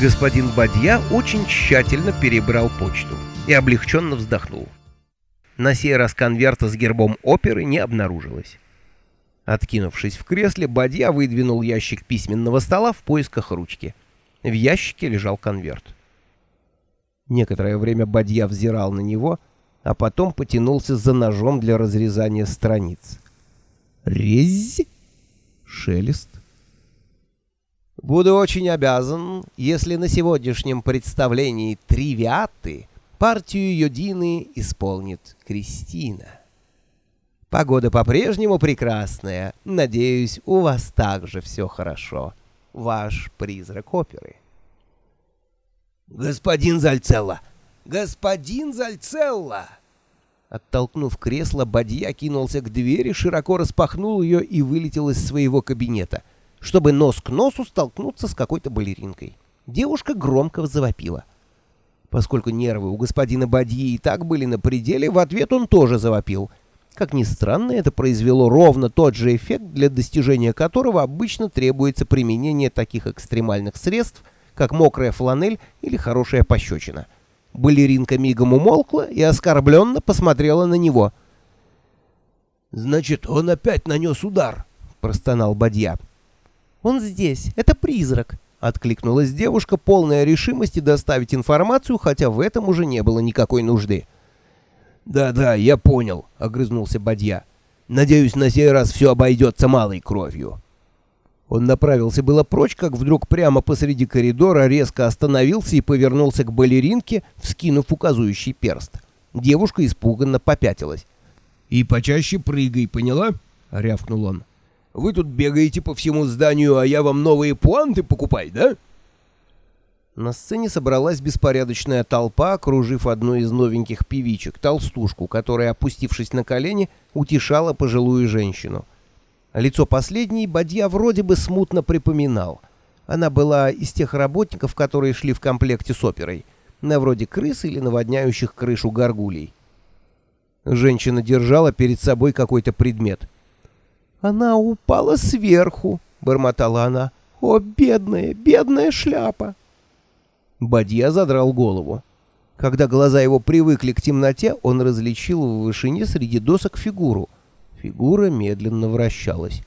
Господин Бадья очень тщательно перебрал почту и облегченно вздохнул. На сей раз конверта с гербом оперы не обнаружилось. Откинувшись в кресле, Бадья выдвинул ящик письменного стола в поисках ручки. В ящике лежал конверт. Некоторое время Бадья взирал на него, а потом потянулся за ножом для разрезания страниц. Резь! Шелест. Буду очень обязан, если на сегодняшнем представлении «Тривиаты» партию Йодины исполнит Кристина. Погода по-прежнему прекрасная. Надеюсь, у вас также все хорошо. Ваш призрак оперы. «Господин Зальцелла! Господин Зальцелла!» Оттолкнув кресло, Бадья кинулся к двери, широко распахнул ее и вылетел из своего кабинета — чтобы нос к носу столкнуться с какой-то балеринкой. Девушка громко завопила. Поскольку нервы у господина Бадьи и так были на пределе, в ответ он тоже завопил. Как ни странно, это произвело ровно тот же эффект, для достижения которого обычно требуется применение таких экстремальных средств, как мокрая фланель или хорошая пощечина. Балеринка мигом умолкла и оскорбленно посмотрела на него. «Значит, он опять нанес удар», — простонал Бадья. «Он здесь. Это призрак», — откликнулась девушка, полная решимости доставить информацию, хотя в этом уже не было никакой нужды. «Да-да, я понял», — огрызнулся Бадья. «Надеюсь, на сей раз все обойдется малой кровью». Он направился было прочь, как вдруг прямо посреди коридора резко остановился и повернулся к балеринке, вскинув указующий перст. Девушка испуганно попятилась. «И почаще прыгай, поняла?» — рявкнул он. Вы тут бегаете по всему зданию, а я вам новые пуанты покупай, да?» На сцене собралась беспорядочная толпа, окружив одну из новеньких певичек, толстушку, которая, опустившись на колени, утешала пожилую женщину. Лицо последней Бадья вроде бы смутно припоминал. Она была из тех работников, которые шли в комплекте с оперой, на вроде крыс или наводняющих крышу горгулей. Женщина держала перед собой какой-то предмет — «Она упала сверху», — бормотала она. «О, бедная, бедная шляпа!» Бадья задрал голову. Когда глаза его привыкли к темноте, он различил в вышине среди досок фигуру. Фигура медленно вращалась.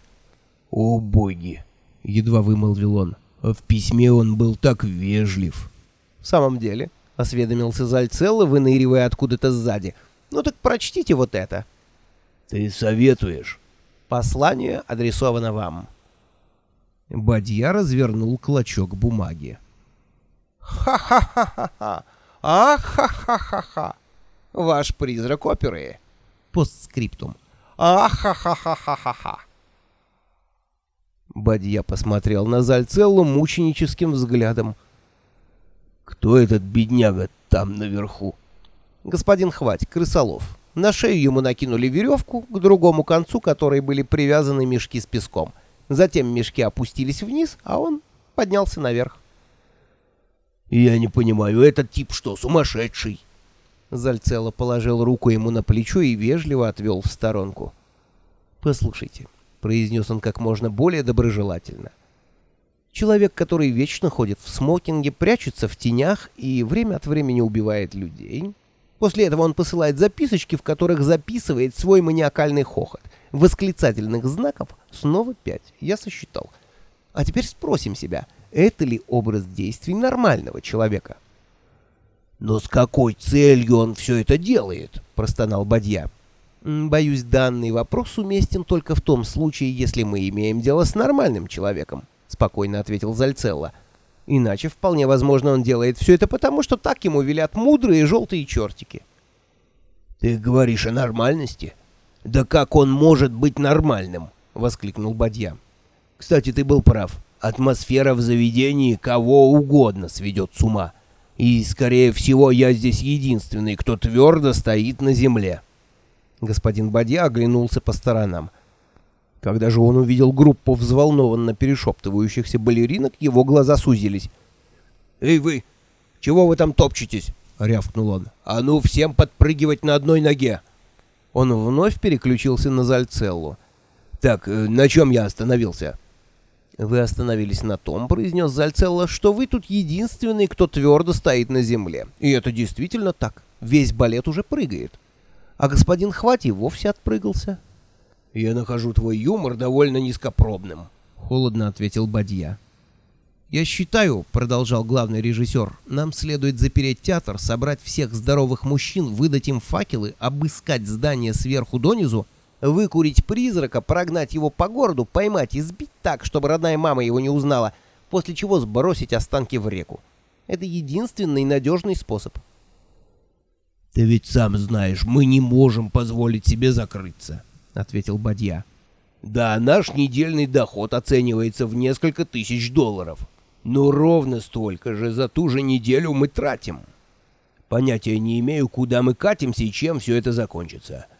«О, боги!» — едва вымолвил он. «В письме он был так вежлив». «В самом деле», — осведомился Зальцелло, выныривая откуда-то сзади. «Ну так прочтите вот это». «Ты советуешь?» Послание адресовано вам. Бадья развернул клочок бумаги. «Ха-ха-ха-ха-ха! Ах-ха-ха-ха-ха! Ваш призрак оперы!» Постскриптум. «Ах-ха-ха-ха-ха-ха!» Бадья посмотрел на Зальцеллу мученическим взглядом. «Кто этот бедняга там наверху?» «Господин Хвать, крысолов». На шею ему накинули веревку, к другому концу которой были привязаны мешки с песком. Затем мешки опустились вниз, а он поднялся наверх. «Я не понимаю, этот тип что, сумасшедший?» Зальцело положил руку ему на плечо и вежливо отвел в сторонку. «Послушайте», — произнес он как можно более доброжелательно. «Человек, который вечно ходит в смокинге, прячется в тенях и время от времени убивает людей, После этого он посылает записочки, в которых записывает свой маниакальный хохот. Восклицательных знаков снова пять. Я сосчитал. А теперь спросим себя, это ли образ действий нормального человека? «Но с какой целью он все это делает?» — простонал Бадья. «Боюсь, данный вопрос уместен только в том случае, если мы имеем дело с нормальным человеком», — спокойно ответил Зальцелло. Иначе вполне возможно он делает все это потому, что так ему велят мудрые желтые чертики. «Ты говоришь о нормальности? Да как он может быть нормальным?» — воскликнул Бадья. «Кстати, ты был прав. Атмосфера в заведении кого угодно сведет с ума. И, скорее всего, я здесь единственный, кто твердо стоит на земле». Господин Бадья оглянулся по сторонам. Когда же он увидел группу взволнованно перешептывающихся балеринок, его глаза сузились. «Эй вы! Чего вы там топчетесь?» — рявкнул он. «А ну, всем подпрыгивать на одной ноге!» Он вновь переключился на Зальцеллу. «Так, э, на чем я остановился?» «Вы остановились на том, — произнес Зальцелло, — что вы тут единственный, кто твердо стоит на земле. И это действительно так. Весь балет уже прыгает. А господин Хвати вовсе отпрыгался». «Я нахожу твой юмор довольно низкопробным», — холодно ответил Бадья. «Я считаю, — продолжал главный режиссер, — нам следует запереть театр, собрать всех здоровых мужчин, выдать им факелы, обыскать здание сверху донизу, выкурить призрака, прогнать его по городу, поймать и сбить так, чтобы родная мама его не узнала, после чего сбросить останки в реку. Это единственный надежный способ. — Ты ведь сам знаешь, мы не можем позволить себе закрыться, — ответил Бадья. — Да, наш недельный доход оценивается в несколько тысяч долларов. Но ровно столько же за ту же неделю мы тратим. Понятия не имею, куда мы катимся и чем все это закончится. —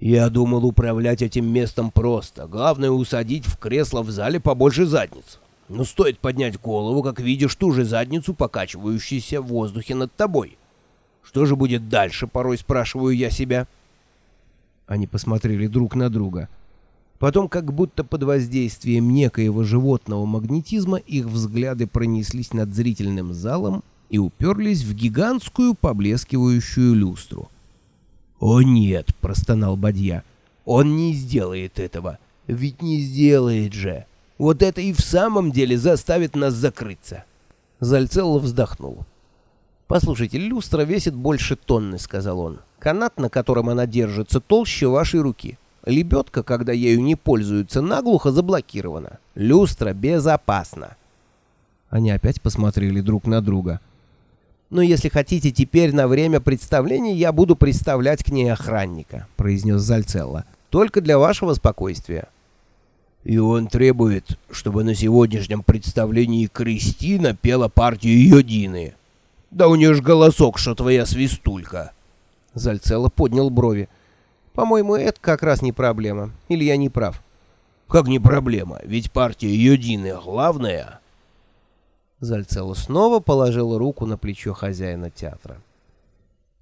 я думал управлять этим местом просто. Главное усадить в кресло в зале побольше задниц. Но стоит поднять голову, как видишь ту же задницу, покачивающуюся в воздухе над тобой. Что же будет дальше, порой спрашиваю я себя. Они посмотрели друг на друга. Потом, как будто под воздействием некоего животного магнетизма, их взгляды пронеслись над зрительным залом и уперлись в гигантскую поблескивающую люстру. «О нет!» — простонал Бадья. «Он не сделает этого. Ведь не сделает же. Вот это и в самом деле заставит нас закрыться». Зальцелло вздохнул. «Послушайте, люстра весит больше тонны», — сказал он. «Канат, на котором она держится, толще вашей руки. Лебедка, когда ею не пользуются, наглухо заблокирована. Люстра безопасна». Они опять посмотрели друг на друга. Но если хотите, теперь на время представления я буду представлять к ней охранника», — произнес Зальцелло. «Только для вашего спокойствия». «И он требует, чтобы на сегодняшнем представлении Кристина пела партию Йодины. Да у нее ж голосок, что твоя свистулька». Зальцелло поднял брови. «По-моему, это как раз не проблема. Или я не прав?» «Как не проблема? Ведь партия Йодины главная». Зальцело снова положил руку на плечо хозяина театра.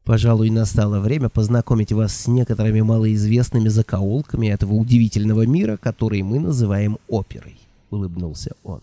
«Пожалуй, настало время познакомить вас с некоторыми малоизвестными закоулками этого удивительного мира, который мы называем оперой», — улыбнулся он.